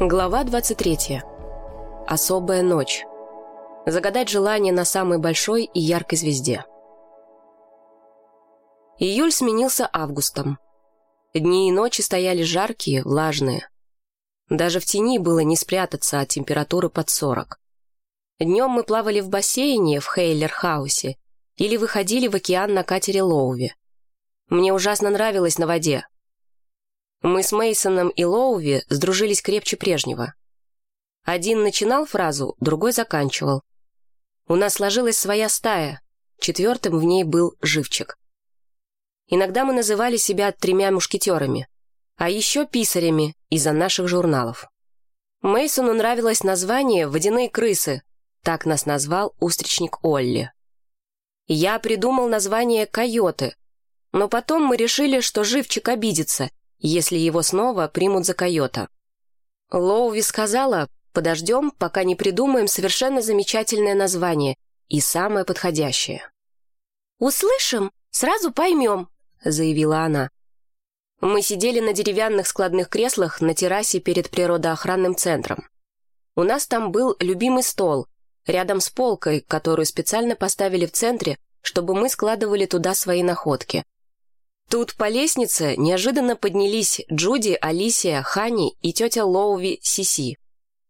Глава 23. Особая ночь. Загадать желание на самой большой и яркой звезде. Июль сменился августом. Дни и ночи стояли жаркие, влажные. Даже в тени было не спрятаться от температуры под 40. Днем мы плавали в бассейне в Хейлер-хаусе или выходили в океан на катере Лоуви. Мне ужасно нравилось на воде. Мы с Мейсоном и Лоуви сдружились крепче прежнего. Один начинал фразу, другой заканчивал. У нас сложилась своя стая, четвертым в ней был Живчик. Иногда мы называли себя тремя мушкетерами, а еще писарями из-за наших журналов. Мейсону нравилось название «Водяные крысы», так нас назвал устричник Олли. Я придумал название «Койоты», но потом мы решили, что Живчик обидится, если его снова примут за койота. Лоуви сказала, подождем, пока не придумаем совершенно замечательное название и самое подходящее. «Услышим, сразу поймем», — заявила она. Мы сидели на деревянных складных креслах на террасе перед природоохранным центром. У нас там был любимый стол, рядом с полкой, которую специально поставили в центре, чтобы мы складывали туда свои находки. Тут по лестнице неожиданно поднялись Джуди, Алисия, Хани и тетя Лоуви Сиси.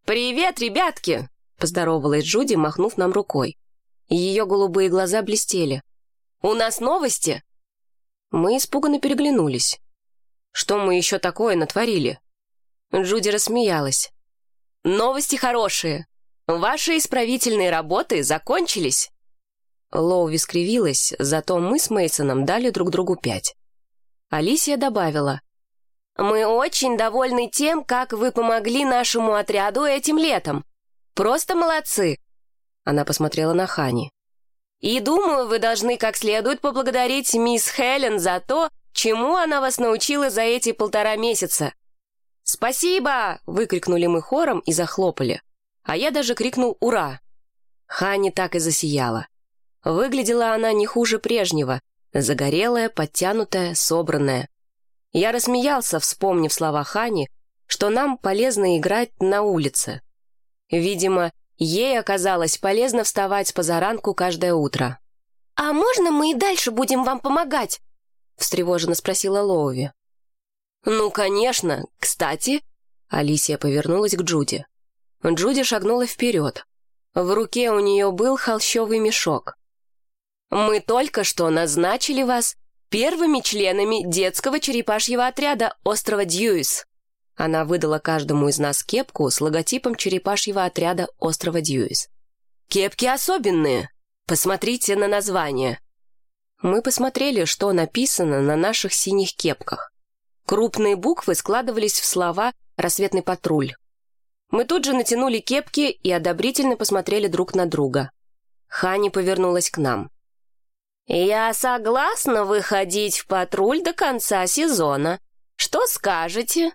«Привет, ребятки!» — поздоровалась Джуди, махнув нам рукой. Ее голубые глаза блестели. «У нас новости?» Мы испуганно переглянулись. Что мы еще такое натворили? Джуди рассмеялась. «Новости хорошие. Ваши исправительные работы закончились». Лоуви скривилась, зато мы с Мейсоном дали друг другу пять. Алисия добавила. «Мы очень довольны тем, как вы помогли нашему отряду этим летом. Просто молодцы!» Она посмотрела на Хани. «И думаю, вы должны как следует поблагодарить мисс Хелен за то, чему она вас научила за эти полтора месяца». «Спасибо!» — выкрикнули мы хором и захлопали. А я даже крикнул «Ура!». Хани так и засияла. Выглядела она не хуже прежнего, Загорелая, подтянутая, собранная. Я рассмеялся, вспомнив слова Хани, что нам полезно играть на улице. Видимо, ей оказалось полезно вставать по заранку каждое утро. «А можно мы и дальше будем вам помогать?» встревоженно спросила Лоуви. «Ну, конечно. Кстати...» Алисия повернулась к Джуди. Джуди шагнула вперед. В руке у нее был холщовый мешок. Мы только что назначили вас первыми членами детского черепашьего отряда острова Дьюис. Она выдала каждому из нас кепку с логотипом черепашьего отряда острова Дьюис. Кепки особенные. Посмотрите на название. Мы посмотрели, что написано на наших синих кепках. Крупные буквы складывались в слова «Рассветный патруль». Мы тут же натянули кепки и одобрительно посмотрели друг на друга. Хани повернулась к нам. «Я согласна выходить в патруль до конца сезона. Что скажете?»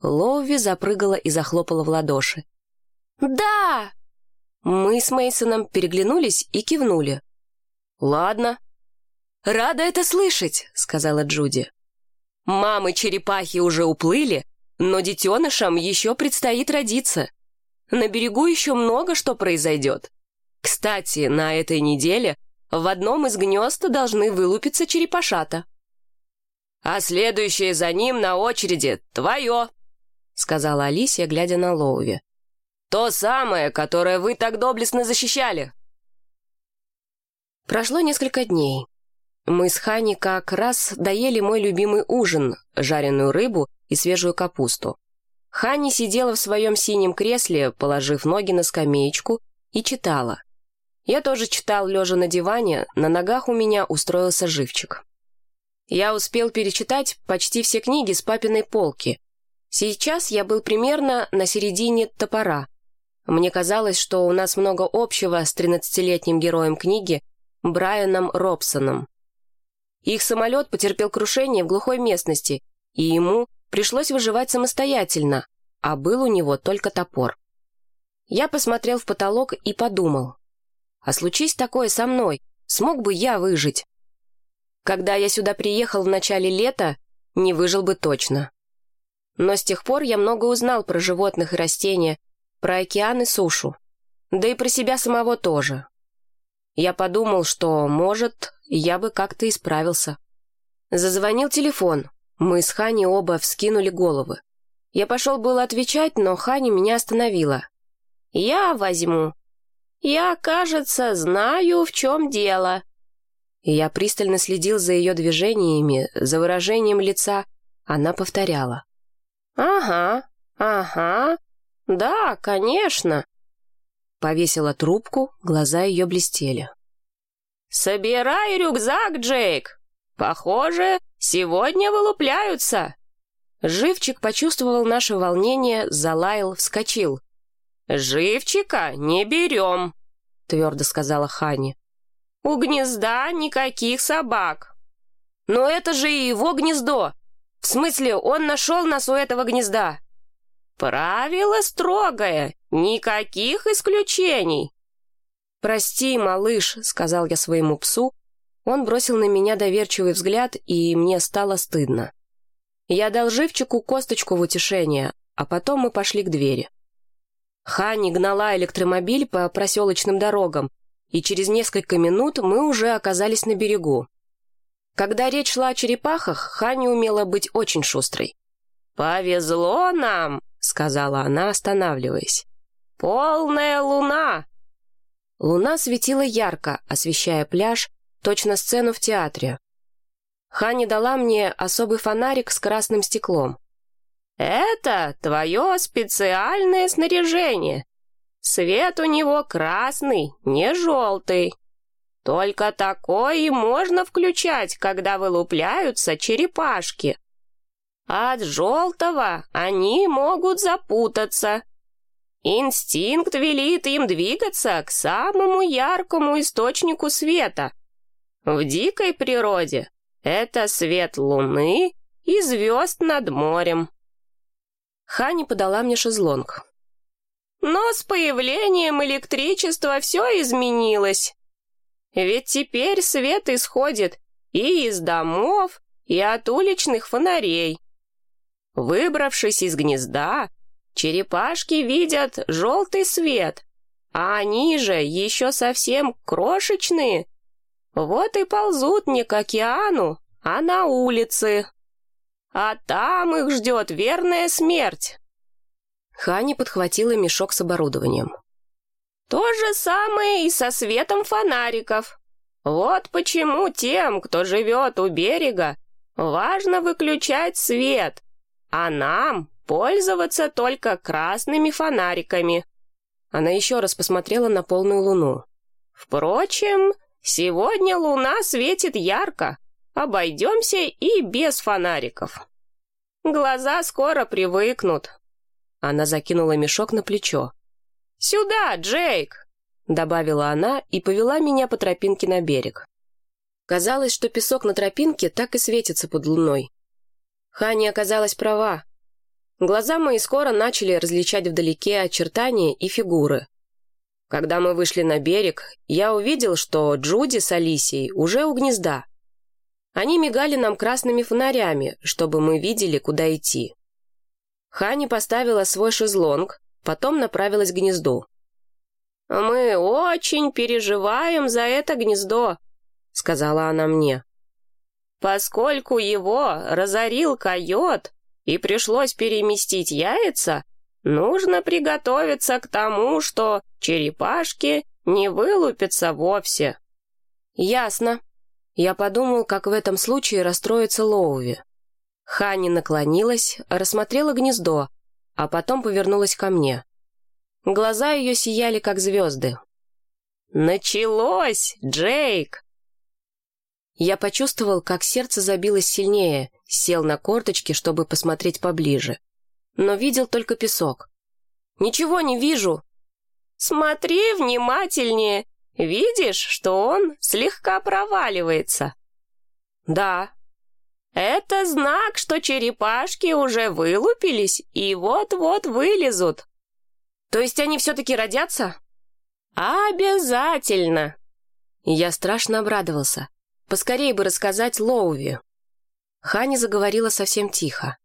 Лоуви запрыгала и захлопала в ладоши. «Да!» Мы с Мейсоном переглянулись и кивнули. «Ладно». «Рада это слышать», — сказала Джуди. «Мамы-черепахи уже уплыли, но детенышам еще предстоит родиться. На берегу еще много что произойдет. Кстати, на этой неделе в одном из гнезд должны вылупиться черепашата. «А следующее за ним на очереди твое», — сказала Алисия, глядя на Лоуви. «То самое, которое вы так доблестно защищали». Прошло несколько дней. Мы с Хани как раз доели мой любимый ужин, жареную рыбу и свежую капусту. Хани сидела в своем синем кресле, положив ноги на скамеечку, и читала. Я тоже читал, лежа на диване, на ногах у меня устроился живчик. Я успел перечитать почти все книги с папиной полки. Сейчас я был примерно на середине топора. Мне казалось, что у нас много общего с 13-летним героем книги Брайаном Робсоном. Их самолет потерпел крушение в глухой местности, и ему пришлось выживать самостоятельно, а был у него только топор. Я посмотрел в потолок и подумал, а случись такое со мной, смог бы я выжить? Когда я сюда приехал в начале лета, не выжил бы точно. Но с тех пор я много узнал про животных и растения, про океан и сушу. Да и про себя самого тоже. Я подумал, что, может, я бы как-то исправился. Зазвонил телефон. Мы с Хани оба вскинули головы. Я пошел было отвечать, но Хани меня остановила. «Я возьму. Я, кажется, знаю, в чем дело». Я пристально следил за ее движениями, за выражением лица. Она повторяла. «Ага, ага, да, конечно». Повесила трубку, глаза ее блестели. «Собирай рюкзак, Джейк! Похоже, сегодня вылупляются!» Живчик почувствовал наше волнение, залаял, вскочил. «Живчика не берем», — твердо сказала Хани. «У гнезда никаких собак». «Но это же и его гнездо! В смысле, он нашел нас у этого гнезда!» «Правило строгое, никаких исключений!» «Прости, малыш», — сказал я своему псу. Он бросил на меня доверчивый взгляд, и мне стало стыдно. Я дал живчику косточку в утешение, а потом мы пошли к двери. Хани гнала электромобиль по проселочным дорогам, и через несколько минут мы уже оказались на берегу. Когда речь шла о черепахах, Хани умела быть очень шустрой. «Повезло нам», — сказала она, останавливаясь. «Полная луна, Луна светила ярко, освещая пляж, точно сцену в театре. Хани дала мне особый фонарик с красным стеклом. «Это твое специальное снаряжение. Свет у него красный, не желтый. Только такой и можно включать, когда вылупляются черепашки. От желтого они могут запутаться, Инстинкт велит им двигаться к самому яркому источнику света. В дикой природе это свет луны и звезд над морем. Хани подала мне шезлонг. Но с появлением электричества все изменилось. Ведь теперь свет исходит и из домов, и от уличных фонарей. Выбравшись из гнезда, Черепашки видят желтый свет, а они же еще совсем крошечные. Вот и ползут не к океану, а на улице. А там их ждет верная смерть. Хани подхватила мешок с оборудованием. То же самое и со светом фонариков. Вот почему тем, кто живет у берега, важно выключать свет, а нам Пользоваться только красными фонариками. Она еще раз посмотрела на полную луну. Впрочем, сегодня луна светит ярко. Обойдемся и без фонариков. Глаза скоро привыкнут. Она закинула мешок на плечо. «Сюда, Джейк!» Добавила она и повела меня по тропинке на берег. Казалось, что песок на тропинке так и светится под луной. Хани оказалась права. Глаза мои скоро начали различать вдалеке очертания и фигуры. Когда мы вышли на берег, я увидел, что Джуди с Алисией уже у гнезда. Они мигали нам красными фонарями, чтобы мы видели, куда идти. Хани поставила свой шезлонг, потом направилась к гнезду. «Мы очень переживаем за это гнездо», — сказала она мне. «Поскольку его разорил койот, и пришлось переместить яйца, нужно приготовиться к тому, что черепашки не вылупятся вовсе. Ясно. Я подумал, как в этом случае расстроится Лоуви. Хани наклонилась, рассмотрела гнездо, а потом повернулась ко мне. Глаза ее сияли, как звезды. «Началось, Джейк!» Я почувствовал, как сердце забилось сильнее, сел на корточки, чтобы посмотреть поближе. Но видел только песок. «Ничего не вижу!» «Смотри внимательнее! Видишь, что он слегка проваливается?» «Да». «Это знак, что черепашки уже вылупились и вот-вот вылезут». «То есть они все-таки родятся?» «Обязательно!» Я страшно обрадовался. Поскорее бы рассказать Лоуви. Хани заговорила совсем тихо.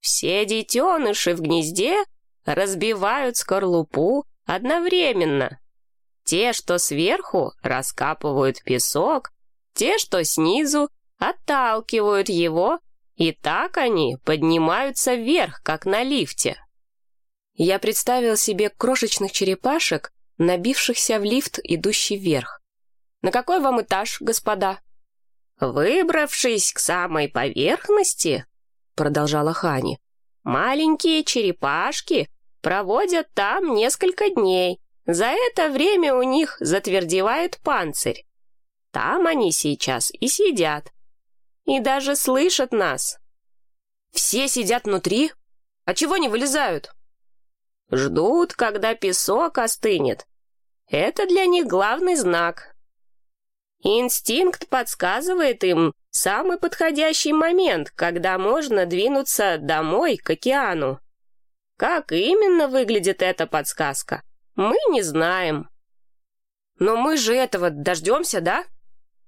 Все детеныши в гнезде разбивают скорлупу одновременно. Те, что сверху, раскапывают песок, те, что снизу, отталкивают его, и так они поднимаются вверх, как на лифте. Я представил себе крошечных черепашек, набившихся в лифт, идущий вверх. «На какой вам этаж, господа?» «Выбравшись к самой поверхности», — продолжала Хани, «маленькие черепашки проводят там несколько дней. За это время у них затвердевает панцирь. Там они сейчас и сидят. И даже слышат нас». «Все сидят внутри? А чего не вылезают?» Ждут, когда песок остынет. Это для них главный знак. Инстинкт подсказывает им самый подходящий момент, когда можно двинуться домой к океану. Как именно выглядит эта подсказка, мы не знаем. Но мы же этого дождемся, да?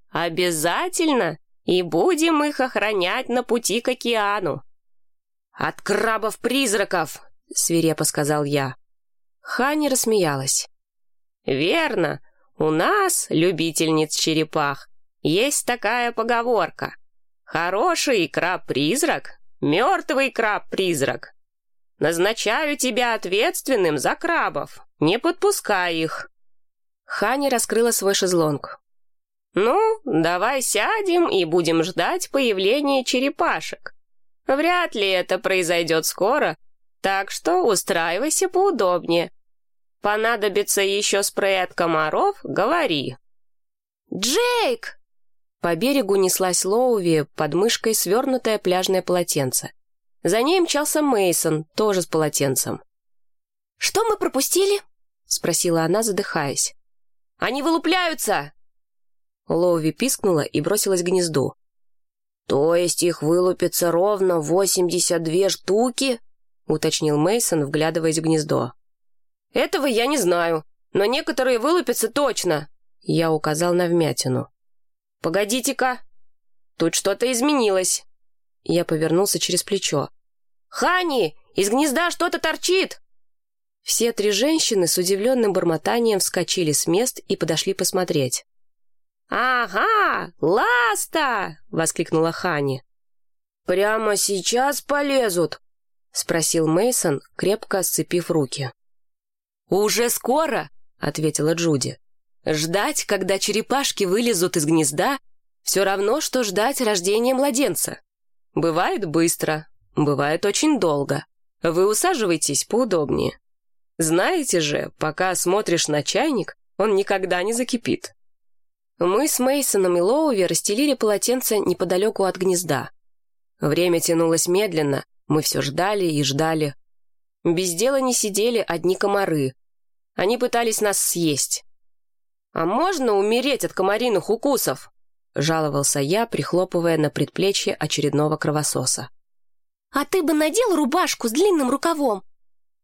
Обязательно, и будем их охранять на пути к океану. От крабов-призраков, — свирепо сказал я. Хани рассмеялась. «Верно. У нас, любительниц черепах, есть такая поговорка. Хороший краб-призрак, мертвый краб-призрак. Назначаю тебя ответственным за крабов, не подпускай их». Хани раскрыла свой шезлонг. «Ну, давай сядем и будем ждать появления черепашек. Вряд ли это произойдет скоро, так что устраивайся поудобнее. Понадобится еще спрей от комаров, говори». «Джейк!» По берегу неслась Лоуви, под мышкой свернутое пляжное полотенце. За ней мчался Мейсон, тоже с полотенцем. «Что мы пропустили?» — спросила она, задыхаясь. «Они вылупляются!» Лоуви пискнула и бросилась к гнезду. «То есть их вылупится ровно восемьдесят две штуки?» уточнил Мейсон, вглядываясь в гнездо. «Этого я не знаю, но некоторые вылупятся точно!» Я указал на вмятину. «Погодите-ка! Тут что-то изменилось!» Я повернулся через плечо. «Хани! Из гнезда что-то торчит!» Все три женщины с удивленным бормотанием вскочили с мест и подошли посмотреть. «Ага! Ласта!» — воскликнула Хани. «Прямо сейчас полезут?» — спросил Мейсон, крепко сцепив руки. «Уже скоро», — ответила Джуди. «Ждать, когда черепашки вылезут из гнезда, все равно, что ждать рождения младенца. Бывает быстро, бывает очень долго. Вы усаживайтесь поудобнее. Знаете же, пока смотришь на чайник, он никогда не закипит». Мы с Мейсоном и Лоуви расстелили полотенце неподалеку от гнезда. Время тянулось медленно, мы все ждали и ждали. Без дела не сидели одни комары. Они пытались нас съесть. «А можно умереть от комариных укусов?» — жаловался я, прихлопывая на предплечье очередного кровососа. «А ты бы надел рубашку с длинным рукавом?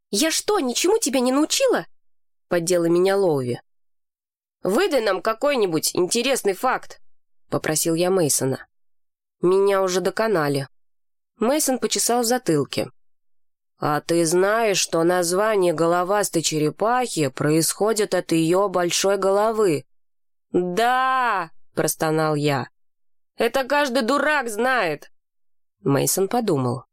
Я что, ничему тебя не научила?» — поддела меня Лоуви. «Выдай нам какой-нибудь интересный факт», — попросил я Мейсона. Меня уже доконали. Мейсон почесал в затылке. «А ты знаешь, что название головастой черепахи происходит от ее большой головы?» «Да!» — простонал я. «Это каждый дурак знает!» Мейсон подумал.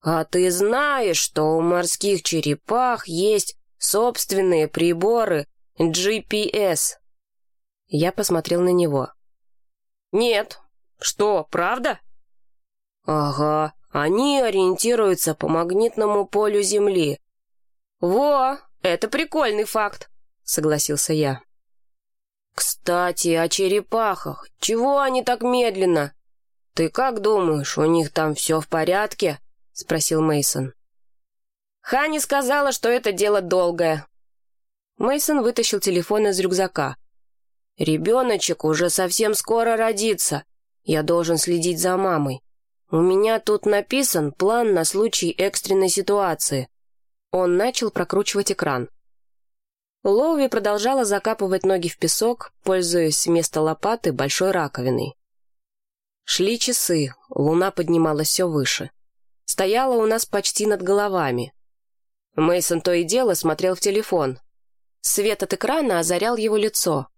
«А ты знаешь, что у морских черепах есть собственные приборы GPS?» Я посмотрел на него. «Нет. Что, правда?» «Ага, они ориентируются по магнитному полю Земли». «Во, это прикольный факт», — согласился я. «Кстати, о черепахах. Чего они так медленно? Ты как думаешь, у них там все в порядке?» — спросил Мейсон. Хани сказала, что это дело долгое. Мейсон вытащил телефон из рюкзака. «Ребеночек уже совсем скоро родится. Я должен следить за мамой. «У меня тут написан план на случай экстренной ситуации». Он начал прокручивать экран. Лоуви продолжала закапывать ноги в песок, пользуясь вместо лопаты большой раковиной. Шли часы, луна поднималась все выше. Стояла у нас почти над головами. Мейсон то и дело смотрел в телефон. Свет от экрана озарял его лицо.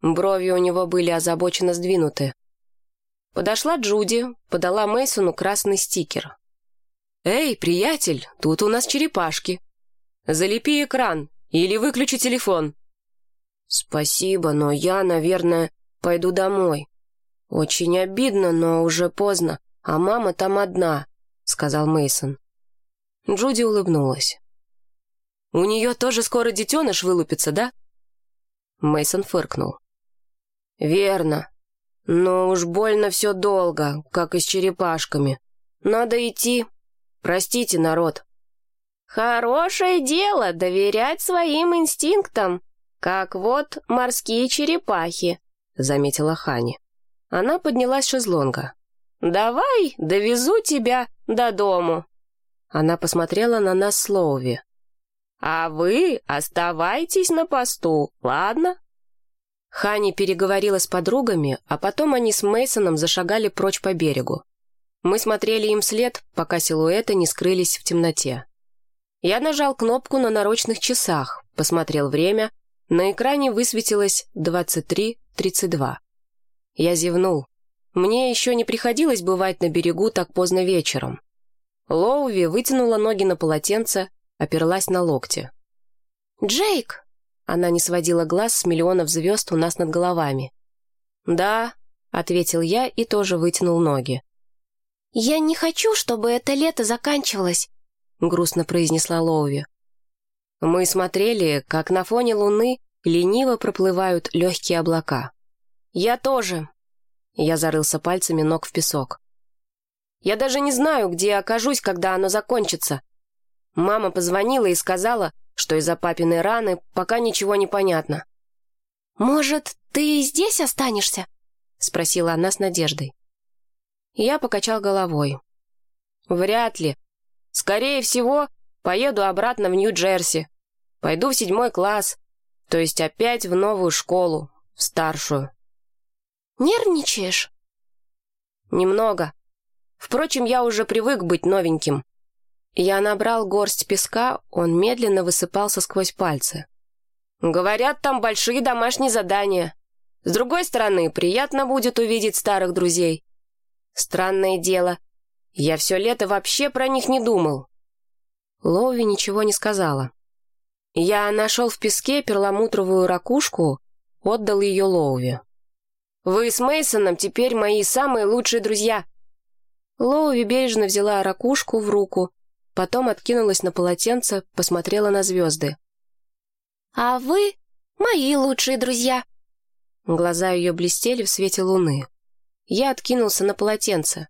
Брови у него были озабоченно сдвинуты. Подошла Джуди, подала Мейсону красный стикер. «Эй, приятель, тут у нас черепашки. Залепи экран или выключи телефон». «Спасибо, но я, наверное, пойду домой. Очень обидно, но уже поздно, а мама там одна», — сказал Мейсон. Джуди улыбнулась. «У нее тоже скоро детеныш вылупится, да?» Мейсон фыркнул. «Верно. Но уж больно все долго, как и с черепашками. Надо идти. Простите, народ». «Хорошее дело доверять своим инстинктам, как вот морские черепахи», — заметила Хани. Она поднялась с шезлонга. «Давай, довезу тебя до дому». Она посмотрела на нас с Лоуви. А вы оставайтесь на посту, ладно?» Хани переговорила с подругами, а потом они с Мейсоном зашагали прочь по берегу. Мы смотрели им вслед, пока силуэты не скрылись в темноте. Я нажал кнопку на наручных часах, посмотрел время, на экране высветилось 23.32. Я зевнул. Мне еще не приходилось бывать на берегу так поздно вечером. Лоуви вытянула ноги на полотенце, оперлась на локти. «Джейк!» Она не сводила глаз с миллионов звезд у нас над головами. «Да», — ответил я и тоже вытянул ноги. «Я не хочу, чтобы это лето заканчивалось», — грустно произнесла Лоуви. Мы смотрели, как на фоне луны лениво проплывают легкие облака. «Я тоже», — я зарылся пальцами ног в песок. «Я даже не знаю, где окажусь, когда оно закончится. Мама позвонила и сказала, что из-за папиной раны пока ничего не понятно. «Может, ты и здесь останешься?» — спросила она с надеждой. Я покачал головой. «Вряд ли. Скорее всего, поеду обратно в Нью-Джерси. Пойду в седьмой класс, то есть опять в новую школу, в старшую». «Нервничаешь?» «Немного. Впрочем, я уже привык быть новеньким. Я набрал горсть песка, он медленно высыпался сквозь пальцы. «Говорят, там большие домашние задания. С другой стороны, приятно будет увидеть старых друзей. Странное дело, я все лето вообще про них не думал». Лоуви ничего не сказала. Я нашел в песке перламутровую ракушку, отдал ее Лоуви. «Вы с Мейсоном теперь мои самые лучшие друзья». Лоуви бережно взяла ракушку в руку Потом откинулась на полотенце, посмотрела на звезды. «А вы мои лучшие друзья!» Глаза ее блестели в свете луны. Я откинулся на полотенце.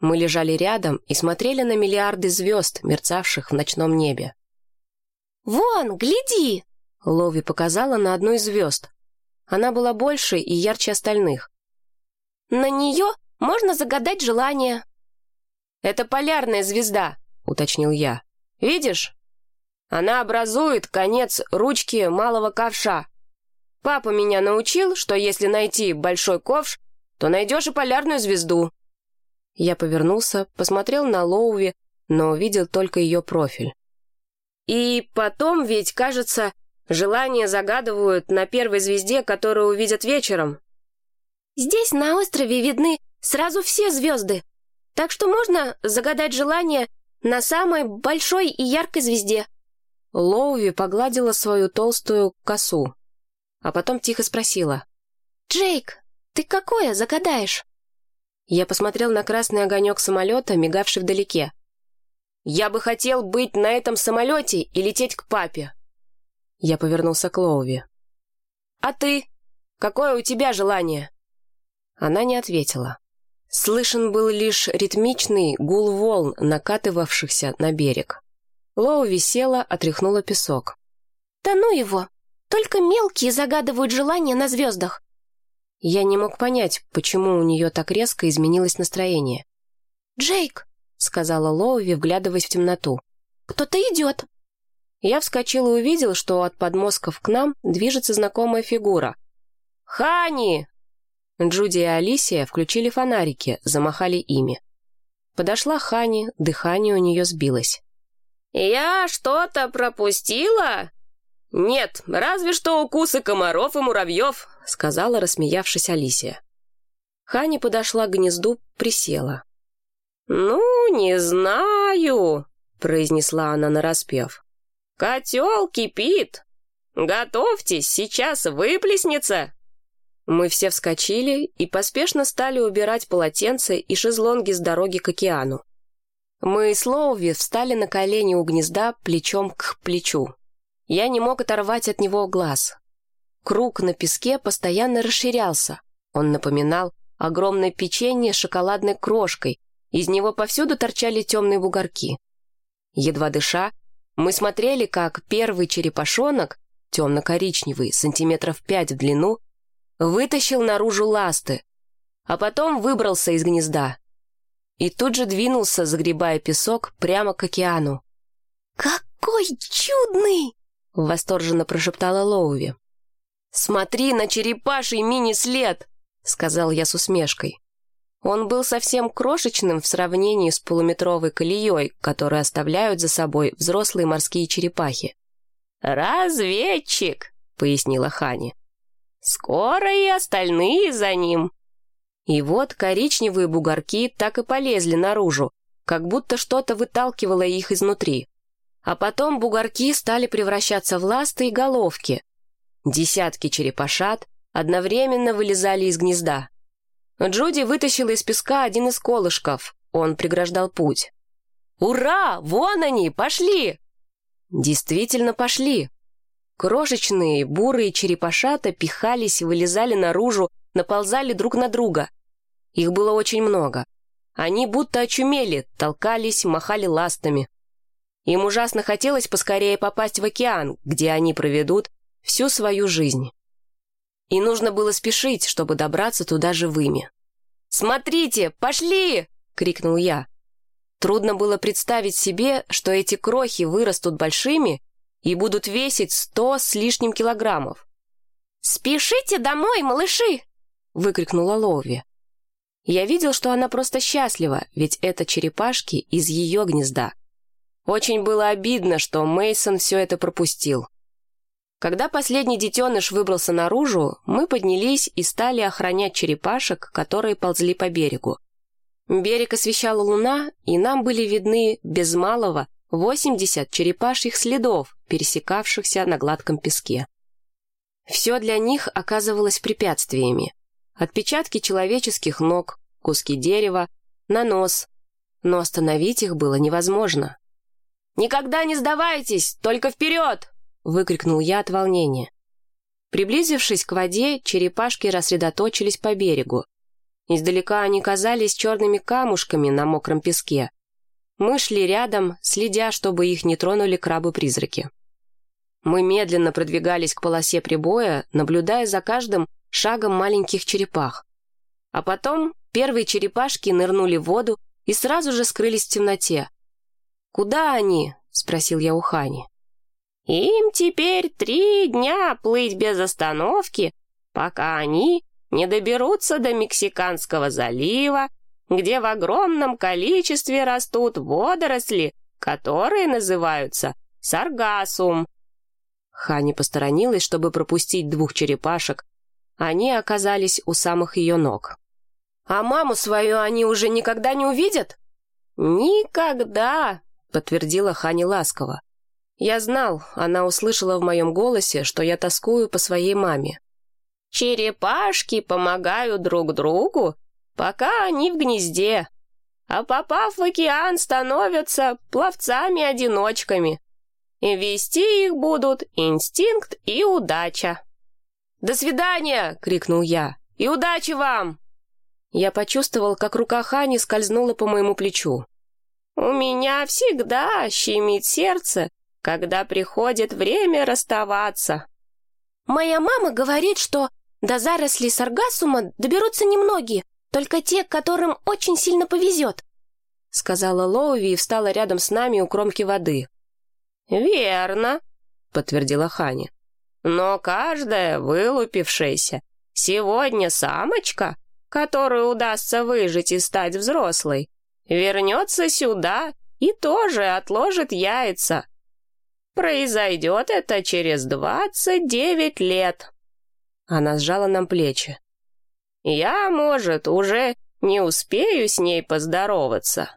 Мы лежали рядом и смотрели на миллиарды звезд, мерцавших в ночном небе. «Вон, гляди!» Лови показала на одну из звезд. Она была больше и ярче остальных. «На нее можно загадать желание». «Это полярная звезда», — уточнил я. «Видишь? Она образует конец ручки малого ковша. Папа меня научил, что если найти большой ковш, то найдешь и полярную звезду». Я повернулся, посмотрел на Лоуви, но увидел только ее профиль. «И потом ведь, кажется, желания загадывают на первой звезде, которую увидят вечером». «Здесь на острове видны сразу все звезды, так что можно загадать желание на самой большой и яркой звезде». Лоуви погладила свою толстую косу, а потом тихо спросила. «Джейк, ты какое загадаешь?» Я посмотрел на красный огонек самолета, мигавший вдалеке. «Я бы хотел быть на этом самолете и лететь к папе». Я повернулся к Лоуви. «А ты? Какое у тебя желание?» Она не ответила. Слышен был лишь ритмичный гул волн, накатывавшихся на берег. Лоу висела, отряхнула песок. «Да ну его! Только мелкие загадывают желания на звездах!» Я не мог понять, почему у нее так резко изменилось настроение. «Джейк!» — сказала Лоуви, вглядываясь в темноту. «Кто-то идет!» Я вскочил и увидел, что от подмостков к нам движется знакомая фигура. «Хани!» Джуди и Алисия включили фонарики, замахали ими. Подошла Хани, дыхание у нее сбилось. «Я что-то пропустила?» «Нет, разве что укусы комаров и муравьев», — сказала, рассмеявшись Алисия. Хани подошла к гнезду, присела. «Ну, не знаю», — произнесла она нараспев. «Котел кипит. Готовьтесь, сейчас выплеснется». Мы все вскочили и поспешно стали убирать полотенца и шезлонги с дороги к океану. Мы с Лоуви встали на колени у гнезда плечом к плечу. Я не мог оторвать от него глаз. Круг на песке постоянно расширялся. Он напоминал огромное печенье с шоколадной крошкой, из него повсюду торчали темные бугорки. Едва дыша, мы смотрели, как первый черепашонок, темно-коричневый, сантиметров пять в длину, вытащил наружу ласты, а потом выбрался из гнезда. И тут же двинулся, загребая песок, прямо к океану. «Какой чудный!» — восторженно прошептала Лоуви. «Смотри на черепаший мини-след!» — сказал я с усмешкой. Он был совсем крошечным в сравнении с полуметровой колеей, которую оставляют за собой взрослые морские черепахи. «Разведчик!» — пояснила Хани. «Скоро и остальные за ним!» И вот коричневые бугорки так и полезли наружу, как будто что-то выталкивало их изнутри. А потом бугорки стали превращаться в ласты и головки. Десятки черепашат одновременно вылезали из гнезда. Джуди вытащила из песка один из колышков. Он преграждал путь. «Ура! Вон они! Пошли!» Действительно пошли. Крошечные, бурые черепашата пихались, вылезали наружу, наползали друг на друга. Их было очень много. Они будто очумели, толкались, махали ластами. Им ужасно хотелось поскорее попасть в океан, где они проведут всю свою жизнь и нужно было спешить, чтобы добраться туда живыми. «Смотрите, пошли!» — крикнул я. Трудно было представить себе, что эти крохи вырастут большими и будут весить сто с лишним килограммов. «Спешите домой, малыши!» — выкрикнула Лови. Я видел, что она просто счастлива, ведь это черепашки из ее гнезда. Очень было обидно, что Мейсон все это пропустил. Когда последний детеныш выбрался наружу, мы поднялись и стали охранять черепашек, которые ползли по берегу. Берег освещала луна, и нам были видны без малого 80 черепашьих следов, пересекавшихся на гладком песке. Все для них оказывалось препятствиями. Отпечатки человеческих ног, куски дерева, нанос. Но остановить их было невозможно. «Никогда не сдавайтесь! Только вперед!» — выкрикнул я от волнения. Приблизившись к воде, черепашки рассредоточились по берегу. Издалека они казались черными камушками на мокром песке. Мы шли рядом, следя, чтобы их не тронули крабы-призраки. Мы медленно продвигались к полосе прибоя, наблюдая за каждым шагом маленьких черепах. А потом первые черепашки нырнули в воду и сразу же скрылись в темноте. «Куда они?» — спросил я у Хани. Им теперь три дня плыть без остановки, пока они не доберутся до Мексиканского залива, где в огромном количестве растут водоросли, которые называются саргасум. Хани посторонилась, чтобы пропустить двух черепашек. Они оказались у самых ее ног. «А маму свою они уже никогда не увидят?» «Никогда», — подтвердила Хани ласково. Я знал, она услышала в моем голосе, что я тоскую по своей маме. «Черепашки помогают друг другу, пока они в гнезде, а попав в океан, становятся пловцами-одиночками. И вести их будут инстинкт и удача». «До свидания!» — крикнул я. «И удачи вам!» Я почувствовал, как рука Хани скользнула по моему плечу. «У меня всегда щемит сердце, когда приходит время расставаться. Моя мама говорит, что до зарослей саргасума доберутся немногие, только те, которым очень сильно повезет. Сказала Лоуви и встала рядом с нами у кромки воды. «Верно», — подтвердила Хани. «Но каждая вылупившаяся сегодня самочка, которую удастся выжить и стать взрослой, вернется сюда и тоже отложит яйца. Произойдет это через двадцать девять лет. Она сжала нам плечи. Я, может, уже не успею с ней поздороваться.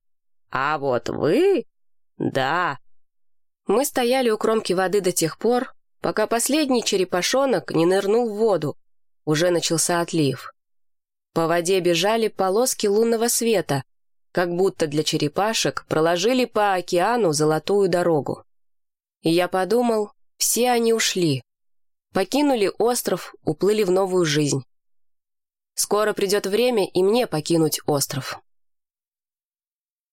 А вот вы... Да. Мы стояли у кромки воды до тех пор, пока последний черепашонок не нырнул в воду. Уже начался отлив. По воде бежали полоски лунного света, как будто для черепашек проложили по океану золотую дорогу. И я подумал, все они ушли. Покинули остров, уплыли в новую жизнь. Скоро придет время и мне покинуть остров.